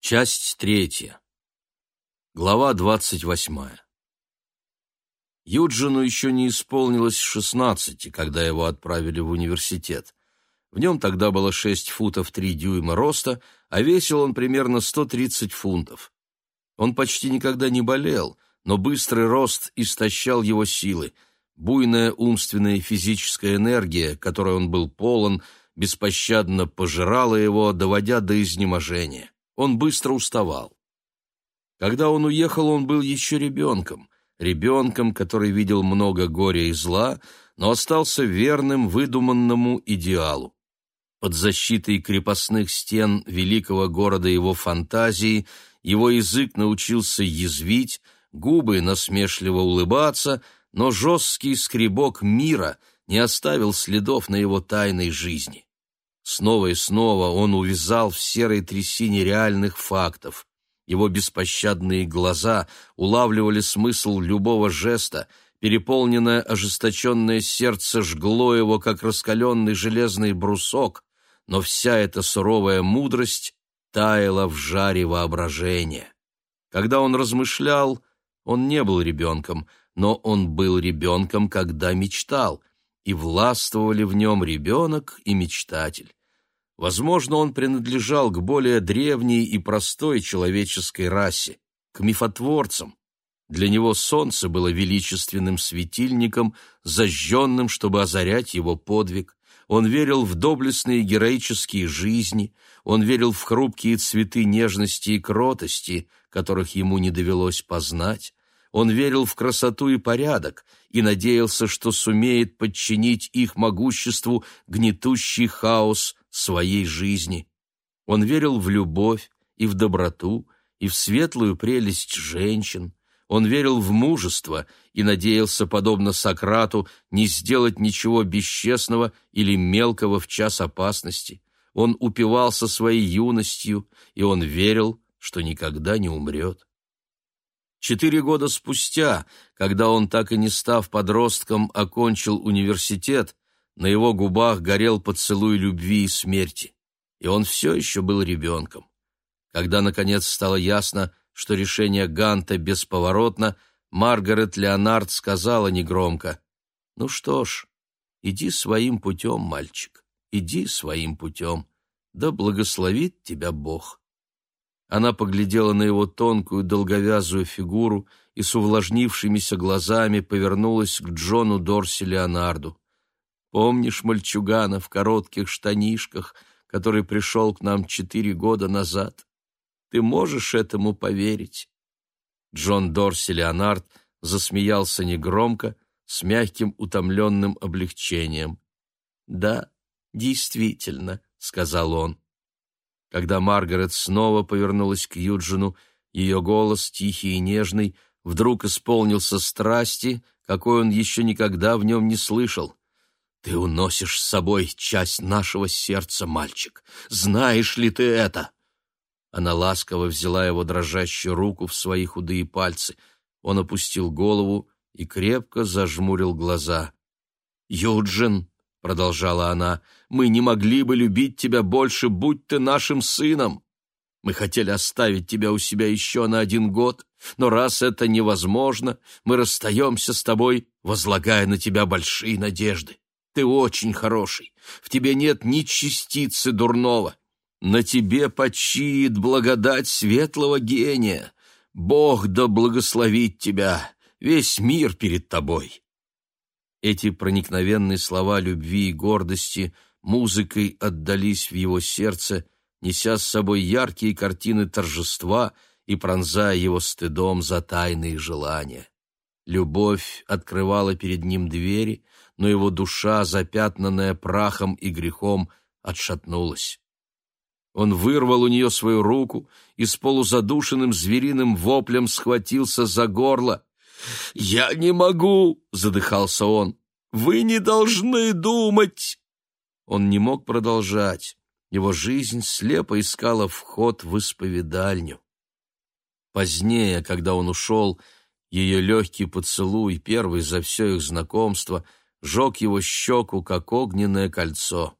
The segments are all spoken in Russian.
Часть третья. Глава двадцать восьмая. Юджину еще не исполнилось шестнадцати, когда его отправили в университет. В нем тогда было шесть футов три дюйма роста, а весил он примерно сто тридцать фунтов. Он почти никогда не болел, но быстрый рост истощал его силы. Буйная умственная и физическая энергия, которой он был полон, беспощадно пожирала его, доводя до изнеможения он быстро уставал. Когда он уехал, он был еще ребенком, ребенком, который видел много горя и зла, но остался верным выдуманному идеалу. Под защитой крепостных стен великого города его фантазии его язык научился язвить, губы насмешливо улыбаться, но жесткий скребок мира не оставил следов на его тайной жизни. Снова и снова он увязал в серой трясине реальных фактов. Его беспощадные глаза улавливали смысл любого жеста, переполненное ожесточенное сердце жгло его, как раскаленный железный брусок, но вся эта суровая мудрость таяла в жаре воображения. Когда он размышлял, он не был ребенком, но он был ребенком, когда мечтал, и властвовали в нем ребенок и мечтатель. Возможно, он принадлежал к более древней и простой человеческой расе, к мифотворцам. Для него солнце было величественным светильником, зажженным, чтобы озарять его подвиг. Он верил в доблестные героические жизни, он верил в хрупкие цветы нежности и кротости, которых ему не довелось познать. Он верил в красоту и порядок и надеялся, что сумеет подчинить их могуществу гнетущий хаос своей жизни. Он верил в любовь и в доброту, и в светлую прелесть женщин. Он верил в мужество и надеялся, подобно Сократу, не сделать ничего бесчестного или мелкого в час опасности. Он упивался своей юностью, и он верил, что никогда не умрет. Четыре года спустя, когда он, так и не став подростком, окончил университет, на его губах горел поцелуй любви и смерти, и он все еще был ребенком. Когда, наконец, стало ясно, что решение Ганта бесповоротно, Маргарет Леонард сказала негромко, «Ну что ж, иди своим путем, мальчик, иди своим путем, да благословит тебя Бог». Она поглядела на его тонкую долговязую фигуру и с увлажнившимися глазами повернулась к Джону Дорси Леонарду. Помнишь мальчугана в коротких штанишках, который пришел к нам четыре года назад? Ты можешь этому поверить?» Джон Дорси Леонард засмеялся негромко, с мягким утомленным облегчением. «Да, действительно», — сказал он. Когда Маргарет снова повернулась к Юджину, ее голос, тихий и нежный, вдруг исполнился страсти, какой он еще никогда в нем не слышал. Ты уносишь с собой часть нашего сердца, мальчик. Знаешь ли ты это? Она ласково взяла его дрожащую руку в свои худые пальцы. Он опустил голову и крепко зажмурил глаза. «Юджин», — продолжала она, — «мы не могли бы любить тебя больше, будь ты нашим сыном. Мы хотели оставить тебя у себя еще на один год, но раз это невозможно, мы расстаемся с тобой, возлагая на тебя большие надежды. Ты очень хороший, в тебе нет ни частицы дурного. На тебе почиет благодать светлого гения. Бог да благословит тебя, весь мир перед тобой». Эти проникновенные слова любви и гордости музыкой отдались в его сердце, неся с собой яркие картины торжества и пронзая его стыдом за тайные желания. Любовь открывала перед ним двери, но его душа, запятнанная прахом и грехом, отшатнулась. Он вырвал у нее свою руку и с полузадушенным звериным воплем схватился за горло. «Я не могу!» — задыхался он. «Вы не должны думать!» Он не мог продолжать. Его жизнь слепо искала вход в исповедальню. Позднее, когда он ушел, ее легкий поцелуй, первый за все их знакомство — жег его щеку, как огненное кольцо.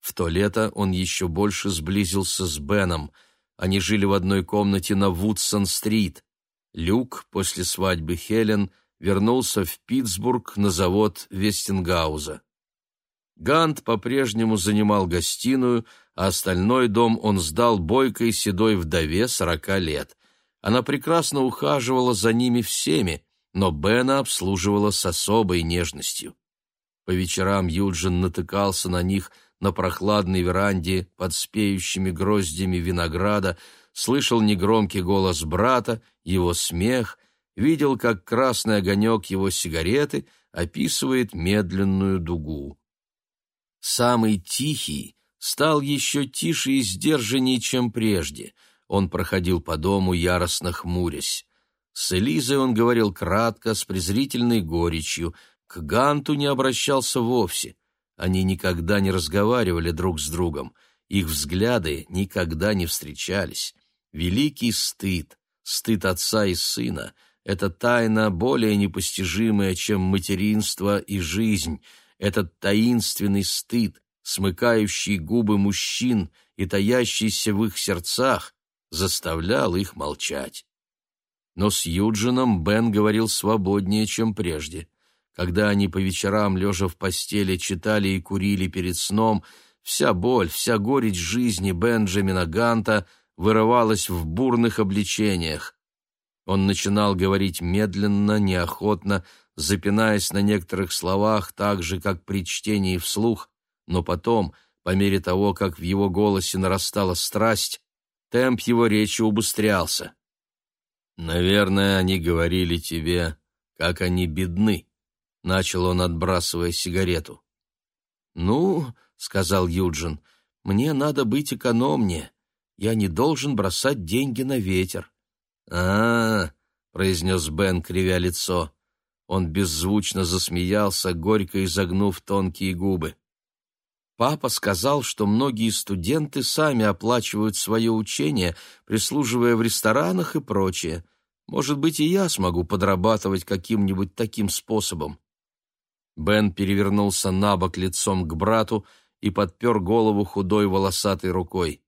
В то лето он еще больше сблизился с Беном. Они жили в одной комнате на Вудсон-стрит. Люк после свадьбы Хелен вернулся в Питтсбург на завод Вестингауза. Гант по-прежнему занимал гостиную, а остальной дом он сдал бойкой седой вдове сорока лет. Она прекрасно ухаживала за ними всеми, но Бена обслуживала с особой нежностью. По вечерам Юджин натыкался на них на прохладной веранде под спеющими гроздями винограда, слышал негромкий голос брата, его смех, видел, как красный огонек его сигареты описывает медленную дугу. Самый тихий стал еще тише и сдержаннее, чем прежде. Он проходил по дому, яростно хмурясь. С Элизой он говорил кратко, с презрительной горечью, к Ганту не обращался вовсе. Они никогда не разговаривали друг с другом, их взгляды никогда не встречались. Великий стыд, стыд отца и сына — это тайна более непостижимая, чем материнство и жизнь — этот таинственный стыд, смыкающий губы мужчин и таящийся в их сердцах, заставлял их молчать. Но с Юджином Бен говорил свободнее, чем прежде. Когда они по вечерам, лежа в постели, читали и курили перед сном, вся боль, вся горечь жизни Бенджамина Ганта вырывалась в бурных обличениях. Он начинал говорить медленно, неохотно, запинаясь на некоторых словах так же, как при чтении вслух, но потом, по мере того, как в его голосе нарастала страсть, темп его речи убыстрялся. «Наверное, они говорили тебе, как они бедны», — начал он, отбрасывая сигарету. «Ну, — сказал Юджин, — мне надо быть экономнее. Я не должен бросать деньги на ветер». «А-а-а», — произнес Бен, кривя лицо, — он беззвучно засмеялся, горько изогнув тонкие губы. Папа сказал, что многие студенты сами оплачивают свое учение, прислуживая в ресторанах и прочее. Может быть, и я смогу подрабатывать каким-нибудь таким способом. Бен перевернулся на бок лицом к брату и подпер голову худой волосатой рукой.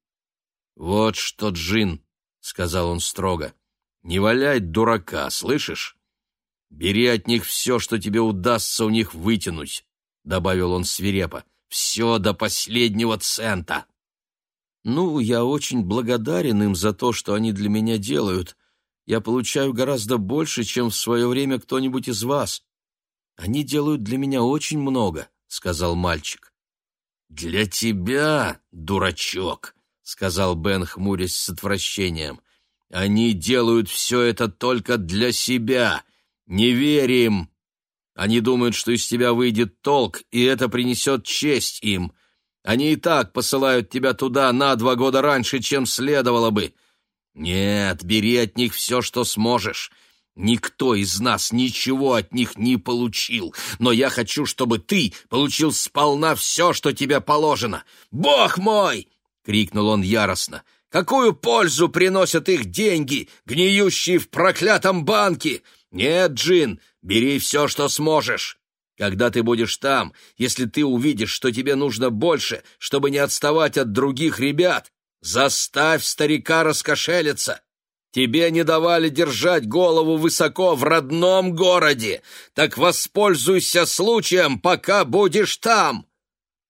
«Вот что, Джин!» — сказал он строго. «Не валяй дурака, слышишь? Бери от них все, что тебе удастся у них вытянуть, — добавил он свирепо, — все до последнего цента. Ну, я очень благодарен им за то, что они для меня делают. Я получаю гораздо больше, чем в свое время кто-нибудь из вас. Они делают для меня очень много, — сказал мальчик. Для тебя, дурачок, — сказал Бен, хмурясь с отвращением. Они делают все это только для себя, не верим. Они думают, что из тебя выйдет толк, и это принесет честь им. Они и так посылают тебя туда на два года раньше, чем следовало бы. Нет, бери от них все, что сможешь. Никто из нас ничего от них не получил, но я хочу, чтобы ты получил сполна все, что тебе положено. Бог мой! — крикнул он яростно. Какую пользу приносят их деньги, гниющие в проклятом банке? Нет, Джин, бери все, что сможешь. Когда ты будешь там, если ты увидишь, что тебе нужно больше, чтобы не отставать от других ребят, заставь старика раскошелиться. Тебе не давали держать голову высоко в родном городе, так воспользуйся случаем, пока будешь там.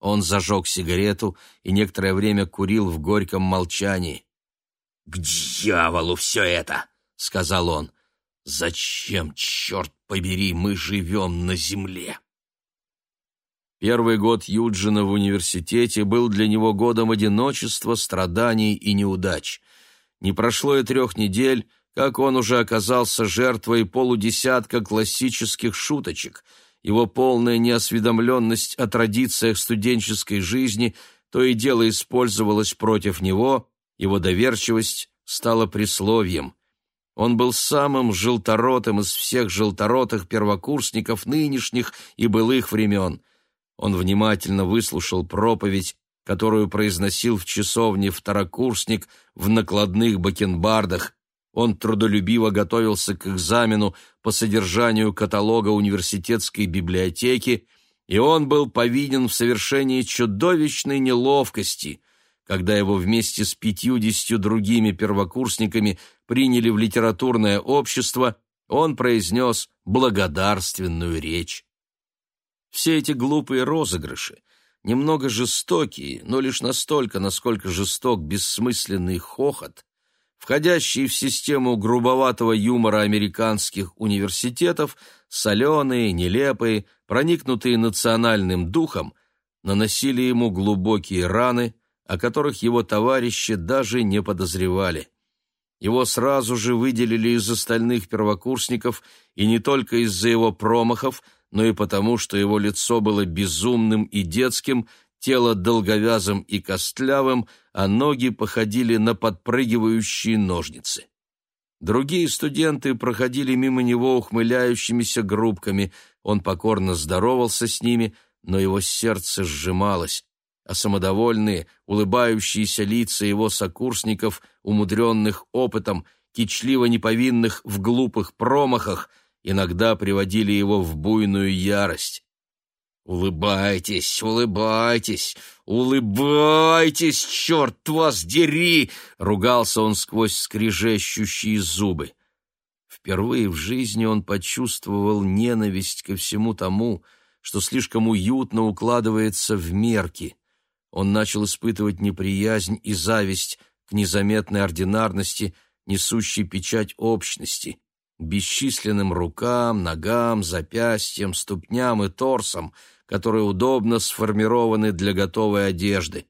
Он зажег сигарету и некоторое время курил в горьком молчании. «К дьяволу все это!» — сказал он. «Зачем, черт побери, мы живем на земле?» Первый год Юджина в университете был для него годом одиночества, страданий и неудач. Не прошло и трех недель, как он уже оказался жертвой полудесятка классических шуточек — его полная неосведомленность о традициях студенческой жизни то и дело использовалась против него, его доверчивость стала присловием. Он был самым желторотым из всех желторотых первокурсников нынешних и былых времен. Он внимательно выслушал проповедь, которую произносил в часовне второкурсник в накладных бакенбардах, он трудолюбиво готовился к экзамену по содержанию каталога университетской библиотеки, и он был повинен в совершении чудовищной неловкости. когда его вместе с пятьюдесятью другими первокурсниками приняли в литературное общество, он произнес благодарственную речь. Все эти глупые розыгрыши, немного жестокие, но лишь настолько, насколько жесток бессмысленный хохот, входящие в систему грубоватого юмора американских университетов, соленые, нелепые, проникнутые национальным духом, наносили ему глубокие раны, о которых его товарищи даже не подозревали. Его сразу же выделили из остальных первокурсников, и не только из-за его промахов, но и потому, что его лицо было безумным и детским, тело долговязым и костлявым, а ноги походили на подпрыгивающие ножницы. Другие студенты проходили мимо него ухмыляющимися группками, он покорно здоровался с ними, но его сердце сжималось а самодовольные, улыбающиеся лица его сокурсников, умудренных опытом, кичливо неповинных в глупых промахах, иногда приводили его в буйную ярость. «Улыбайтесь, улыбайтесь, улыбайтесь, черт вас дери!» — ругался он сквозь скрежещущие зубы. Впервые в жизни он почувствовал ненависть ко всему тому, что слишком уютно укладывается в мерки он начал испытывать неприязнь и зависть к незаметной ординарности, несущей печать общности, бесчисленным рукам, ногам, запястьям, ступням и торсам, которые удобно сформированы для готовой одежды.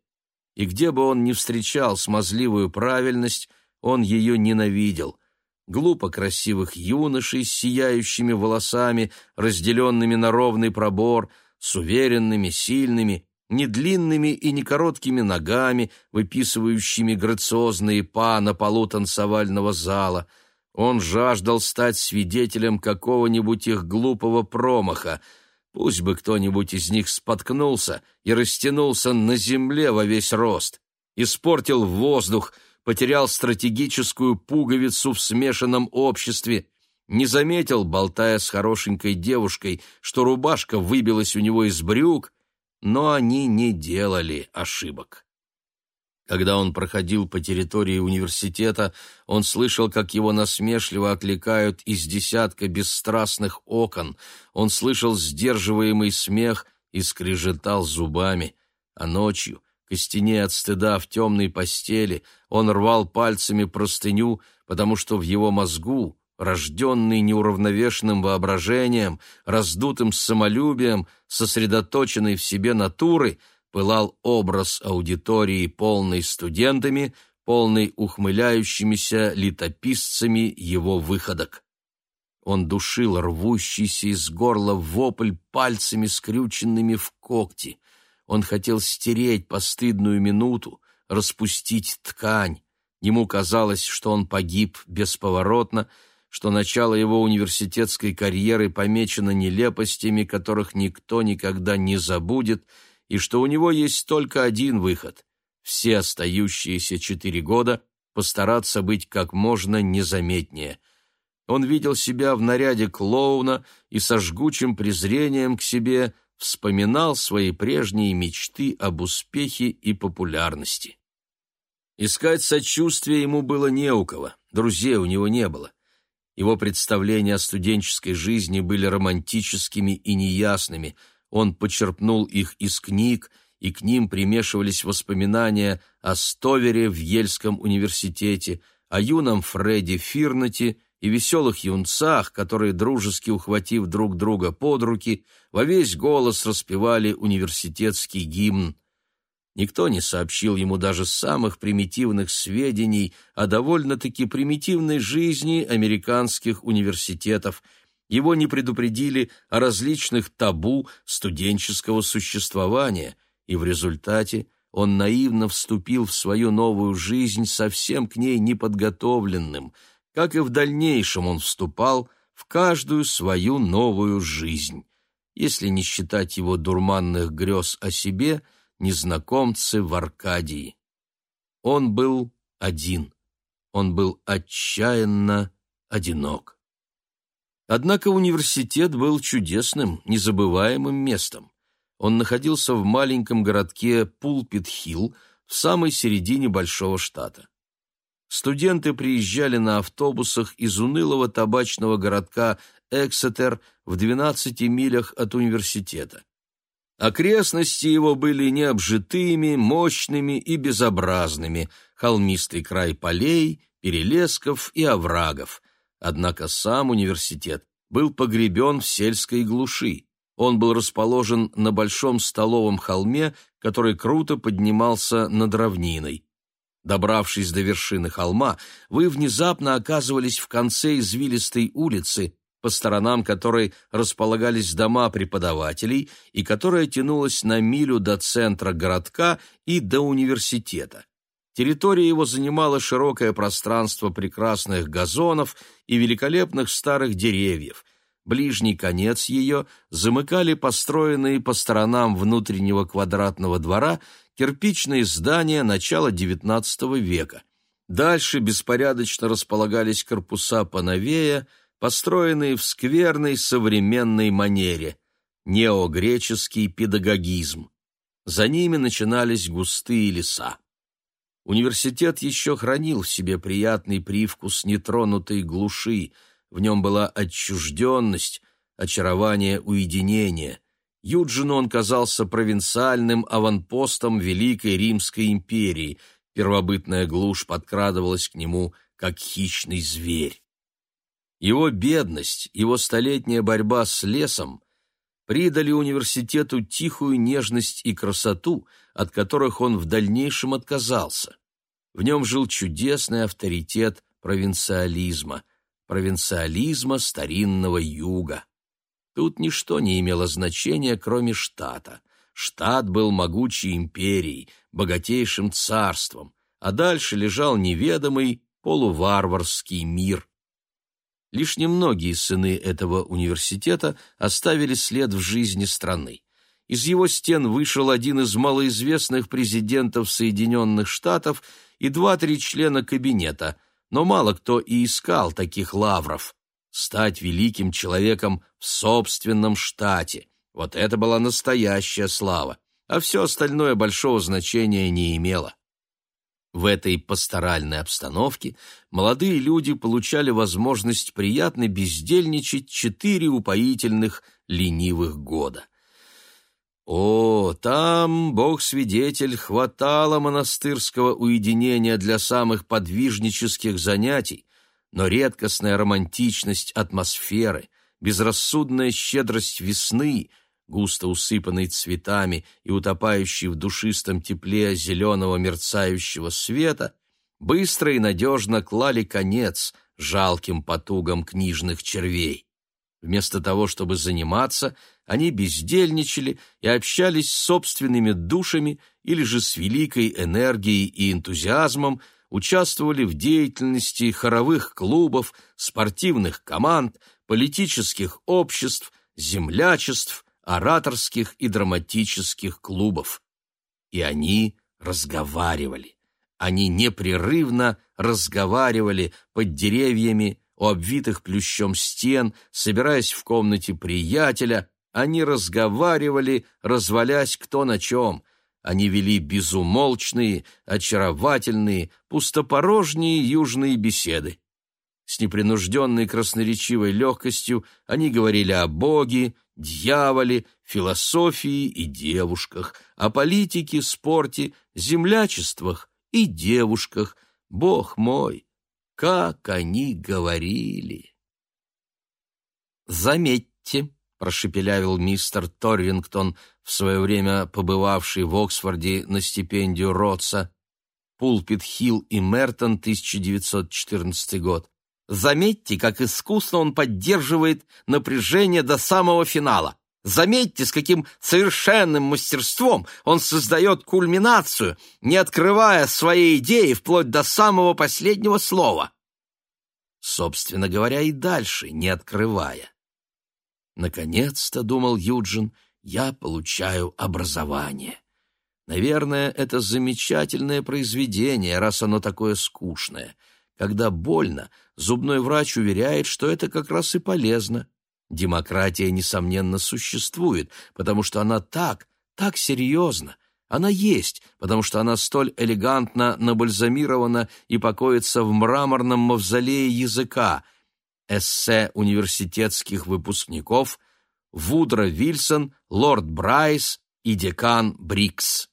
И где бы он ни встречал смазливую правильность, он ее ненавидел. Глупо красивых юношей с сияющими волосами, разделенными на ровный пробор, с уверенными, сильными, не длинными и не короткими ногами, выписывающими грациозные па на полу танцевального зала. Он жаждал стать свидетелем какого-нибудь их глупого промаха. Пусть бы кто-нибудь из них споткнулся и растянулся на земле во весь рост, испортил воздух, потерял стратегическую пуговицу в смешанном обществе, не заметил, болтая с хорошенькой девушкой, что рубашка выбилась у него из брюк, но они не делали ошибок. Когда он проходил по территории университета, он слышал, как его насмешливо окликают из десятка бесстрастных окон, он слышал сдерживаемый смех и скрежетал зубами, а ночью, костенея от стыда в темной постели, он рвал пальцами простыню, потому что в его мозгу рожденный неуравновешенным воображением, раздутым самолюбием, сосредоточенной в себе натуры, пылал образ аудитории, полной студентами, полной ухмыляющимися летописцами его выходок. Он душил рвущийся из горла вопль пальцами, скрюченными в когти. Он хотел стереть постыдную минуту, распустить ткань. Ему казалось, что он погиб бесповоротно, что начало его университетской карьеры помечено нелепостями, которых никто никогда не забудет, и что у него есть только один выход — все остающиеся четыре года постараться быть как можно незаметнее. Он видел себя в наряде клоуна и со жгучим презрением к себе вспоминал свои прежние мечты об успехе и популярности. Искать сочувствия ему было не у кого, друзей у него не было. Его представления о студенческой жизни были романтическими и неясными. Он почерпнул их из книг, и к ним примешивались воспоминания о Стовере в Ельском университете, о юном Фредди Фирнете и веселых юнцах, которые, дружески ухватив друг друга под руки, во весь голос распевали университетский гимн. Никто не сообщил ему даже самых примитивных сведений о довольно-таки примитивной жизни американских университетов. Его не предупредили о различных табу студенческого существования, и в результате он наивно вступил в свою новую жизнь совсем к ней неподготовленным, как и в дальнейшем он вступал в каждую свою новую жизнь. Если не считать его дурманных грез о себе – незнакомцы в Аркадии. Он был один. Он был отчаянно одинок. Однако университет был чудесным, незабываемым местом. Он находился в маленьком городке Пулпит-Хилл, в самой середине большого штата. Студенты приезжали на автобусах из унылого табачного городка Эксетер в 12 милях от университета. Окрестности его были необжитыми, мощными и безобразными, холмистый край полей, перелесков и оврагов. Однако сам университет был погребен в сельской глуши. Он был расположен на большом столовом холме, который круто поднимался над равниной. Добравшись до вершины холма, вы внезапно оказывались в конце извилистой улицы, по сторонам которой располагались дома преподавателей и которая тянулась на милю до центра городка и до университета. Территория его занимала широкое пространство прекрасных газонов и великолепных старых деревьев. Ближний конец ее замыкали построенные по сторонам внутреннего квадратного двора кирпичные здания начала XIX века. Дальше беспорядочно располагались корпуса поновее, построенные в скверной современной манере, неогреческий педагогизм. За ними начинались густые леса. Университет еще хранил в себе приятный привкус нетронутой глуши, в нем была отчужденность, очарование уединения. Юджину он казался провинциальным аванпостом Великой Римской империи, первобытная глушь подкрадывалась к нему, как хищный зверь. Его бедность, его столетняя борьба с лесом придали университету тихую нежность и красоту, от которых он в дальнейшем отказался. В нем жил чудесный авторитет провинциализма, провинциализма старинного юга. Тут ничто не имело значения, кроме штата. Штат был могучей империей, богатейшим царством, а дальше лежал неведомый полуварварский мир, Лишь немногие сыны этого университета оставили след в жизни страны. Из его стен вышел один из малоизвестных президентов Соединенных Штатов и два-три члена кабинета, но мало кто и искал таких лавров. Стать великим человеком в собственном штате — вот это была настоящая слава, а все остальное большого значения не имело. В этой пасторальной обстановке молодые люди получали возможность приятно бездельничать четыре упоительных ленивых года. О, там, бог-свидетель, хватало монастырского уединения для самых подвижнических занятий, но редкостная романтичность атмосферы, безрассудная щедрость весны, густо усыпанный цветами и утопающий в душистом тепле зеленого мерцающего света, быстро и надежно клали конец жалким потугам книжных червей. Вместо того, чтобы заниматься, они бездельничали и общались с собственными душами или же с великой энергией и энтузиазмом участвовали в деятельности хоровых клубов, спортивных команд, политических обществ, землячеств, ораторских и драматических клубов. И они разговаривали. Они непрерывно разговаривали под деревьями, у обвитых плющом стен, собираясь в комнате приятеля, они разговаривали, развалясь кто на чем. Они вели безумолчные, очаровательные, пустопорожние южные беседы. С непринужденной красноречивой легкостью они говорили о Боге, дьяволе, философии и девушках, о политике, спорте, землячествах и девушках. Бог мой, как они говорили! «Заметьте», — прошепелявил мистер Торрингтон, в свое время побывавший в Оксфорде на стипендию Ротса, Пулпит Хилл и Мертон, 1914 год. Заметьте, как искусно он поддерживает напряжение до самого финала. Заметьте, с каким совершенным мастерством он создает кульминацию, не открывая своей идеи вплоть до самого последнего слова. Собственно говоря, и дальше не открывая. Наконец-то, думал Юджин, я получаю образование. Наверное, это замечательное произведение, раз оно такое скучное — когда больно, зубной врач уверяет, что это как раз и полезно. Демократия, несомненно, существует, потому что она так, так серьезна. Она есть, потому что она столь элегантно набальзамирована и покоится в мраморном мавзолее языка. Эссе университетских выпускников Вудро Вильсон, лорд Брайс и декан Брикс.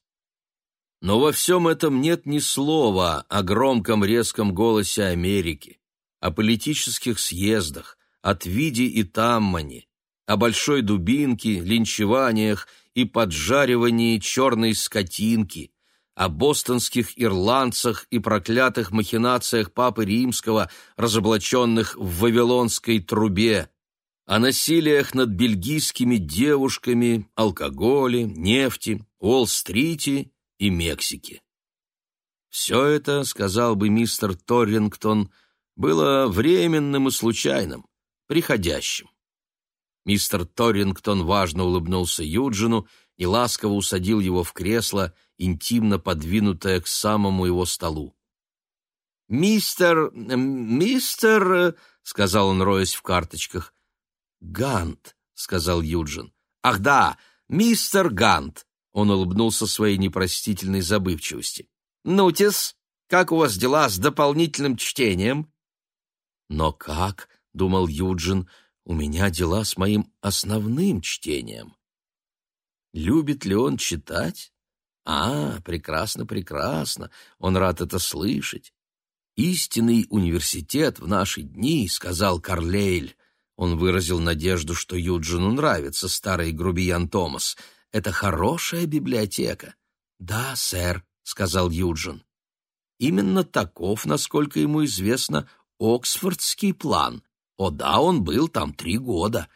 Но во всем этом нет ни слова о громком резком голосе Америки, о политических съездах, о Твиде и Таммане, о большой дубинке, линчеваниях и поджаривании черной скотинки, о бостонских ирландцах и проклятых махинациях Папы Римского, разоблаченных в Вавилонской трубе, о насилиях над бельгийскими девушками, алкоголе, нефти, Уолл-стрите и Мексике. Все это, сказал бы мистер Торрингтон, было временным и случайным, приходящим. Мистер Торрингтон важно улыбнулся Юджину и ласково усадил его в кресло, интимно подвинутое к самому его столу. «Мистер... мистер...» — сказал он, роясь в карточках. «Гант», — сказал Юджин. «Ах да, мистер Гант!» — он улыбнулся своей непростительной забывчивости. «Нутис, как у вас дела с дополнительным чтением?» «Но как?» — думал Юджин — у меня дела с моим основным чтением. Любит ли он читать? А, прекрасно, прекрасно. Он рад это слышать. Истинный университет в наши дни, сказал Карлейль. Он выразил надежду, что Юджину нравится старый грубиян Томас. Это хорошая библиотека. Да, сэр, сказал Юджин. Именно таков, насколько ему известно, Оксфордский план. О да, он был там три года.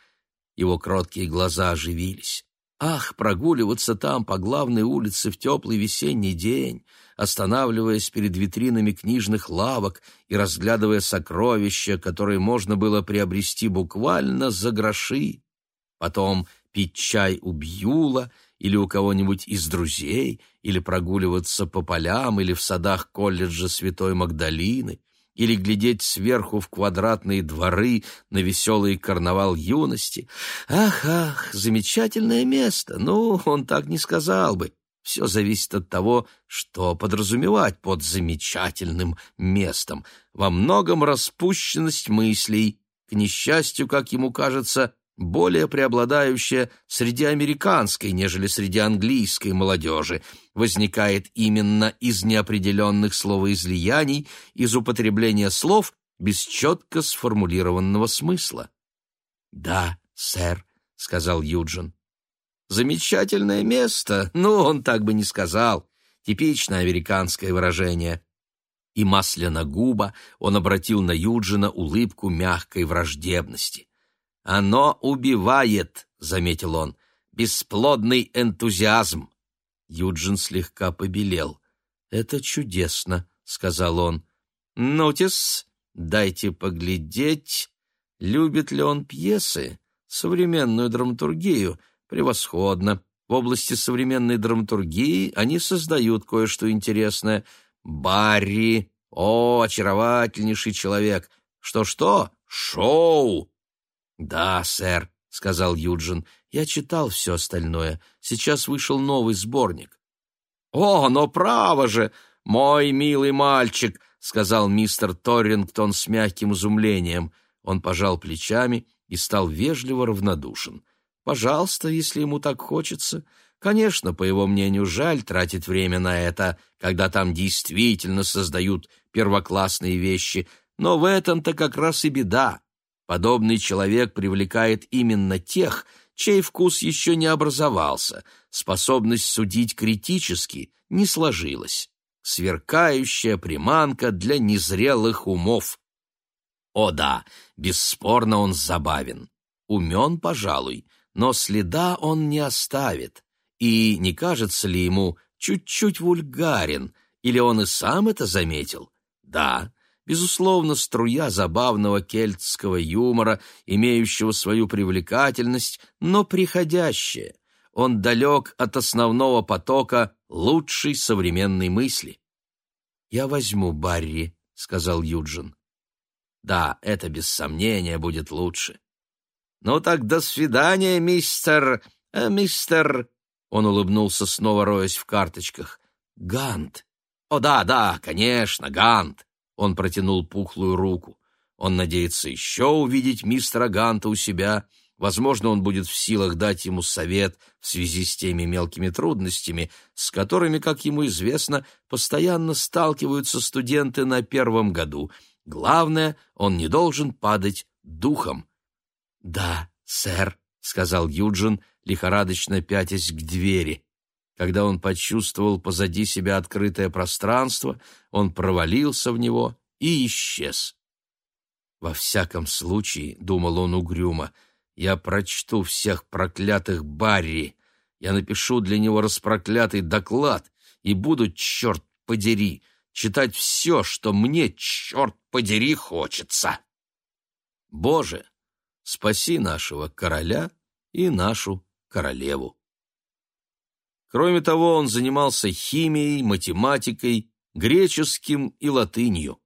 Его кроткие глаза оживились. Ах, прогуливаться там по главной улице в теплый весенний день, останавливаясь перед витринами книжных лавок и разглядывая сокровища, которые можно было приобрести буквально за гроши. Потом пить чай у Бьюла или у кого-нибудь из друзей, или прогуливаться по полям или в садах колледжа Святой Магдалины — или глядеть сверху в квадратные дворы на веселый карнавал юности. Ах, ах, замечательное место! Ну, он так не сказал бы. Все зависит от того, что подразумевать под замечательным местом. Во многом распущенность мыслей, к несчастью, как ему кажется, более преобладающая среди американской, нежели среди английской молодежи, возникает именно из неопределенных словоизлияний, из употребления слов без четко сформулированного смысла. «Да, сэр», — сказал Юджин. «Замечательное место, ну, он так бы не сказал. Типичное американское выражение». И масляно губа он обратил на Юджина улыбку мягкой враждебности. «Оно убивает», — заметил он, — «бесплодный энтузиазм». Юджин слегка побелел. «Это чудесно», — сказал он. «Нотис, дайте поглядеть, любит ли он пьесы, современную драматургию. Превосходно. В области современной драматургии они создают кое-что интересное. Барри, о, очаровательнейший человек. Что-что? Шоу! «Да, сэр», — сказал Юджин, — «я читал все остальное. Сейчас вышел новый сборник». «О, но право же, мой милый мальчик», — сказал мистер Торрингтон с мягким изумлением. Он пожал плечами и стал вежливо равнодушен. «Пожалуйста, если ему так хочется. Конечно, по его мнению, жаль тратить время на это, когда там действительно создают первоклассные вещи, но в этом-то как раз и беда. Подобный человек привлекает именно тех, чей вкус еще не образовался, способность судить критически не сложилась. Сверкающая приманка для незрелых умов. О да, бесспорно он забавен. Умен, пожалуй, но следа он не оставит. И не кажется ли ему чуть-чуть вульгарен, или он и сам это заметил? Да, безусловно, струя забавного кельтского юмора, имеющего свою привлекательность, но приходящая. Он далек от основного потока лучшей современной мысли. «Я возьму Барри», — сказал Юджин. «Да, это без сомнения будет лучше». «Ну так до свидания, мистер... Э, мистер...» Он улыбнулся, снова роясь в карточках. «Гант!» «О, да, да, конечно, Гант!» Он протянул пухлую руку. Он надеется еще увидеть мистера Ганта у себя. Возможно, он будет в силах дать ему совет в связи с теми мелкими трудностями, с которыми, как ему известно, постоянно сталкиваются студенты на первом году. Главное, он не должен падать духом. «Да, сэр», — сказал Юджин, лихорадочно пятясь к двери. Когда он почувствовал позади себя открытое пространство, он провалился в него и исчез. «Во всяком случае», — думал он угрюмо, — «я прочту всех проклятых Барри, я напишу для него распроклятый доклад и буду, черт подери, читать все, что мне, черт подери, хочется». Боже, спаси нашего короля и нашу королеву. Кроме того, он занимался химией, математикой, греческим и латынью.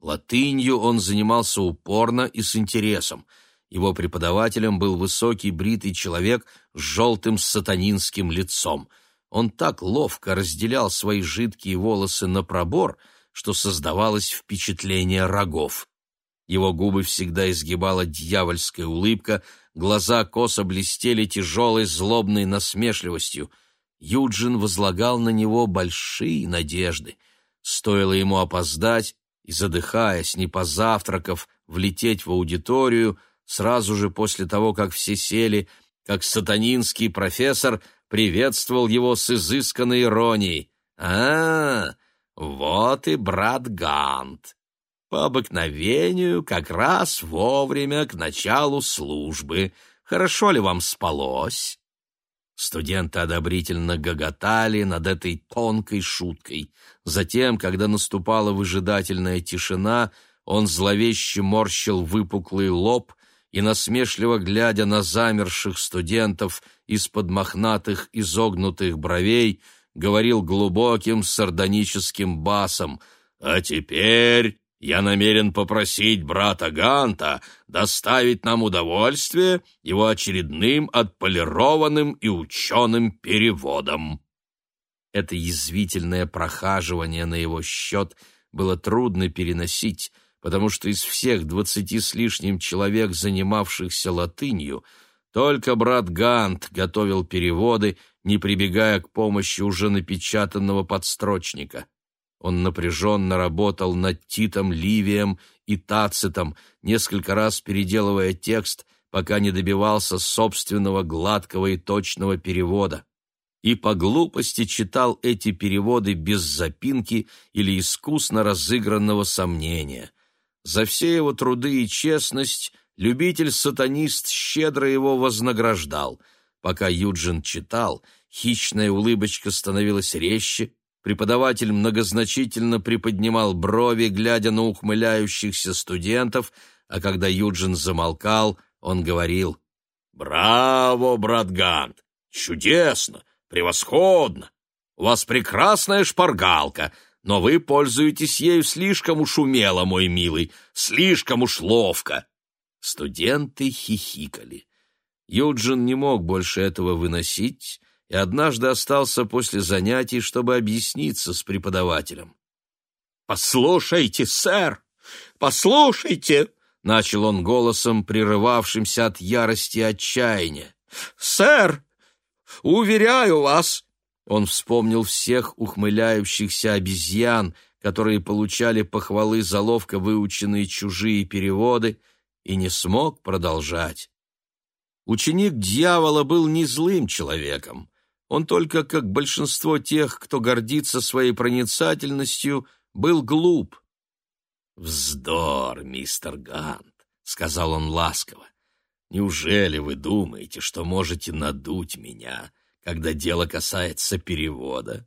Латынью он занимался упорно и с интересом. Его преподавателем был высокий бритый человек с желтым сатанинским лицом. Он так ловко разделял свои жидкие волосы на пробор, что создавалось впечатление рогов. Его губы всегда изгибала дьявольская улыбка, глаза косо блестели тяжелой злобной насмешливостью — Юджин возлагал на него большие надежды. Стоило ему опоздать и, задыхаясь, не позавтракав, влететь в аудиторию, сразу же после того, как все сели, как сатанинский профессор приветствовал его с изысканной иронией. «А, вот и брат Гант. По обыкновению как раз вовремя к началу службы. Хорошо ли вам спалось?» Студенты одобрительно гоготали над этой тонкой шуткой. Затем, когда наступала выжидательная тишина, он зловеще морщил выпуклый лоб и, насмешливо глядя на замерших студентов из-под мохнатых изогнутых бровей, говорил глубоким сардоническим басом «А теперь я намерен попросить брата Ганта доставить нам удовольствие его очередным отполированным и ученым переводом. Это язвительное прохаживание на его счет было трудно переносить, потому что из всех двадцати с лишним человек, занимавшихся латынью, только брат Гант готовил переводы, не прибегая к помощи уже напечатанного подстрочника. Он напряженно работал над Титом Ливием и Тацитом, несколько раз переделывая текст, пока не добивался собственного гладкого и точного перевода. И по глупости читал эти переводы без запинки или искусно разыгранного сомнения. За все его труды и честность любитель-сатанист щедро его вознаграждал. Пока Юджин читал, хищная улыбочка становилась резче, Преподаватель многозначительно приподнимал брови, глядя на ухмыляющихся студентов, а когда Юджин замолкал, он говорил «Браво, брат Гант! Чудесно! Превосходно! У вас прекрасная шпаргалка, но вы пользуетесь ею слишком уж умело, мой милый, слишком уж ловко!» Студенты хихикали. Юджин не мог больше этого выносить, и однажды остался после занятий, чтобы объясниться с преподавателем. «Послушайте, сэр! Послушайте!» — начал он голосом, прерывавшимся от ярости и отчаяния. «Сэр, уверяю вас!» Он вспомнил всех ухмыляющихся обезьян, которые получали похвалы за ловко выученные чужие переводы, и не смог продолжать. Ученик дьявола был не злым человеком. Он только, как большинство тех, кто гордится своей проницательностью, был глуп. «Вздор, мистер Гант», — сказал он ласково. «Неужели вы думаете, что можете надуть меня, когда дело касается перевода?»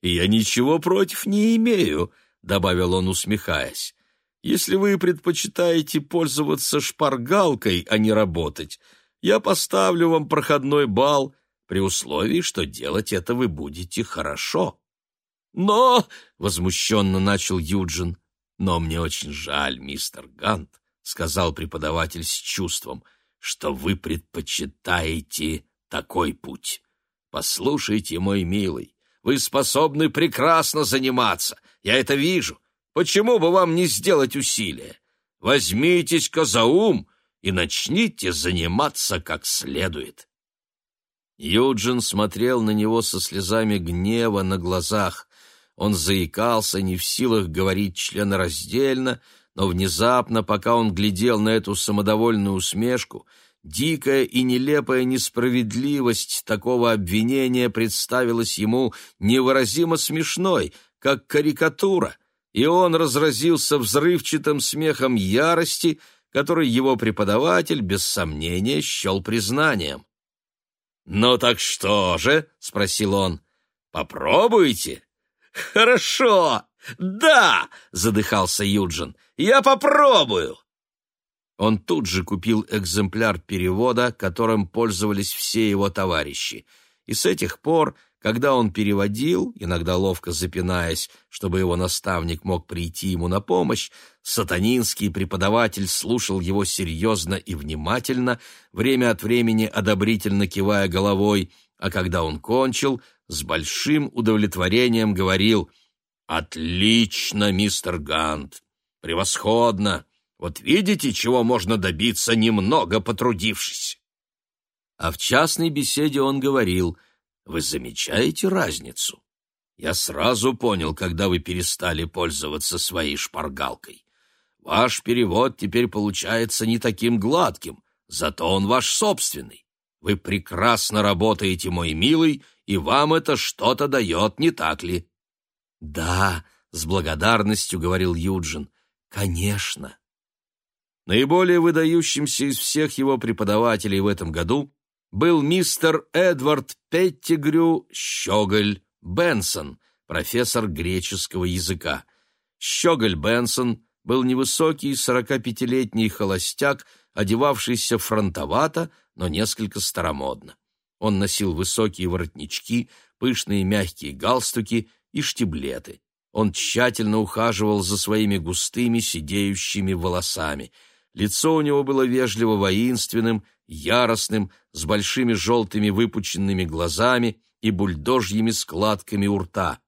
«И я ничего против не имею», — добавил он, усмехаясь. «Если вы предпочитаете пользоваться шпаргалкой, а не работать, я поставлю вам проходной бал при условии, что делать это вы будете хорошо. Но, — возмущенно начал Юджин, — но мне очень жаль, мистер Гант, — сказал преподаватель с чувством, — что вы предпочитаете такой путь. Послушайте, мой милый, вы способны прекрасно заниматься, я это вижу. Почему бы вам не сделать усилия? Возьмитесь-ка за ум и начните заниматься как следует. Юджин смотрел на него со слезами гнева на глазах. Он заикался, не в силах говорить членораздельно, но внезапно, пока он глядел на эту самодовольную усмешку, дикая и нелепая несправедливость такого обвинения представилась ему невыразимо смешной, как карикатура, и он разразился взрывчатым смехом ярости, который его преподаватель, без сомнения, счел признанием. «Ну так что же?» — спросил он. «Попробуйте». «Хорошо! Да!» — задыхался Юджин. «Я попробую!» Он тут же купил экземпляр перевода, которым пользовались все его товарищи, и с этих пор когда он переводил, иногда ловко запинаясь, чтобы его наставник мог прийти ему на помощь, сатанинский преподаватель слушал его серьезно и внимательно, время от времени одобрительно кивая головой, а когда он кончил, с большим удовлетворением говорил «Отлично, мистер Гант! Превосходно! Вот видите, чего можно добиться, немного потрудившись!» А в частной беседе он говорил – вы замечаете разницу? Я сразу понял, когда вы перестали пользоваться своей шпаргалкой. Ваш перевод теперь получается не таким гладким, зато он ваш собственный. Вы прекрасно работаете, мой милый, и вам это что-то дает, не так ли? — Да, — с благодарностью говорил Юджин, — конечно. Наиболее выдающимся из всех его преподавателей в этом году был мистер Эдвард Петтигрю Щеголь Бенсон, профессор греческого языка. Щеголь Бенсон был невысокий 45-летний холостяк, одевавшийся фронтовато, но несколько старомодно. Он носил высокие воротнички, пышные мягкие галстуки и штиблеты. Он тщательно ухаживал за своими густыми сидеющими волосами. Лицо у него было вежливо воинственным, яростным, с большими желтыми выпученными глазами и бульдожьими складками у рта.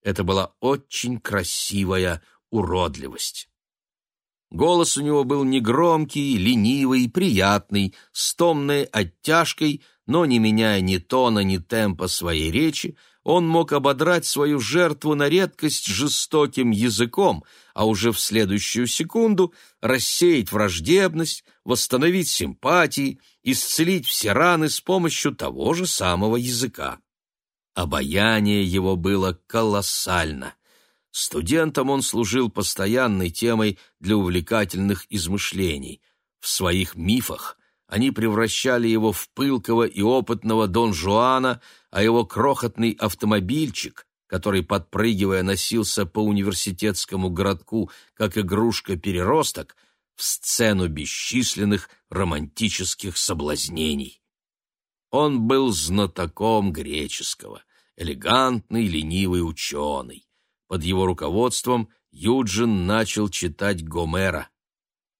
Это была очень красивая уродливость. Голос у него был негромкий, ленивый, приятный, с томной оттяжкой, но не меняя ни тона, ни темпа своей речи, он мог ободрать свою жертву на редкость жестоким языком, а уже в следующую секунду рассеять враждебность, восстановить симпатии, исцелить все раны с помощью того же самого языка. Обаяние его было колоссально. Студентам он служил постоянной темой для увлекательных измышлений. В своих мифах они превращали его в пылкого и опытного Дон Жуана, а его крохотный автомобильчик, который, подпрыгивая, носился по университетскому городку, как игрушка-переросток, в сцену бесчисленных романтических соблазнений. Он был знатоком греческого, элегантный, ленивый ученый. Под его руководством Юджин начал читать Гомера.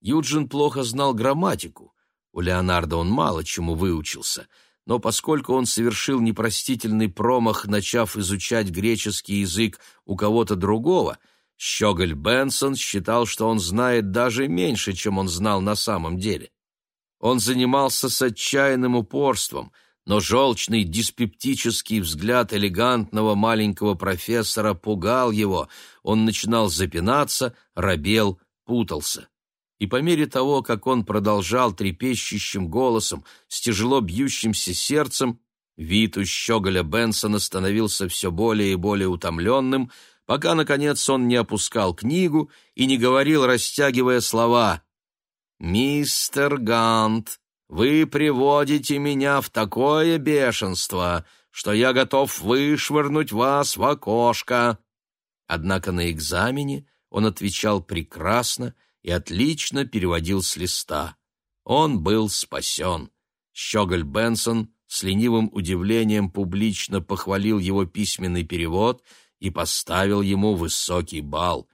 Юджин плохо знал грамматику, у Леонардо он мало чему выучился — но поскольку он совершил непростительный промах, начав изучать греческий язык у кого-то другого, Щеголь Бенсон считал, что он знает даже меньше, чем он знал на самом деле. Он занимался с отчаянным упорством, но желчный диспептический взгляд элегантного маленького профессора пугал его, он начинал запинаться, робел, путался. И по мере того, как он продолжал трепещущим голосом, с тяжело бьющимся сердцем, вид у щеголя Бенсона становился все более и более утомленным, пока, наконец, он не опускал книгу и не говорил, растягивая слова. «Мистер Гант, вы приводите меня в такое бешенство, что я готов вышвырнуть вас в окошко». Однако на экзамене он отвечал прекрасно, и отлично переводил с листа. Он был спасен. Щеголь Бенсон с ленивым удивлением публично похвалил его письменный перевод и поставил ему высокий балл.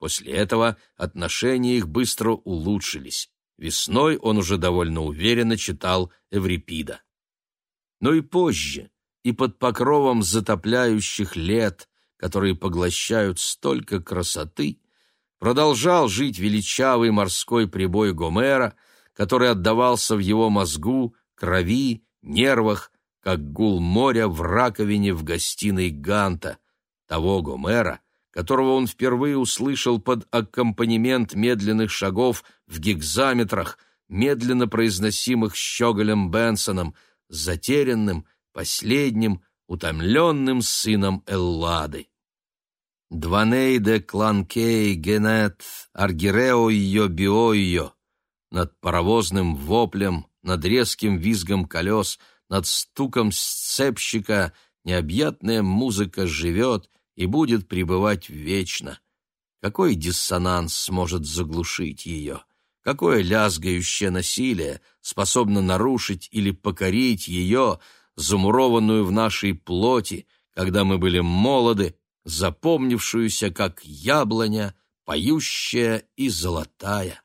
После этого отношения их быстро улучшились. Весной он уже довольно уверенно читал Эврипида. Но и позже, и под покровом затопляющих лет, которые поглощают столько красоты, продолжал жить величавый морской прибой Гомера, который отдавался в его мозгу, крови, нервах, как гул моря в раковине в гостиной Ганта, того Гомера, которого он впервые услышал под аккомпанемент медленных шагов в гигзаметрах, медленно произносимых Щеголем Бенсоном, затерянным, последним, утомленным сыном Эллады. Дванейде кланкей генет аргирео ее био над паровозным воплем, над резким визгом колес, над стуком сцепщика необъятная музыка живет и будет пребывать вечно. Какой диссонанс сможет заглушить ее? Какое лязгающее насилие способно нарушить или покорить ее, замурованную в нашей плоти, когда мы были молоды, запомнившуюся как яблоня, поющая и золотая?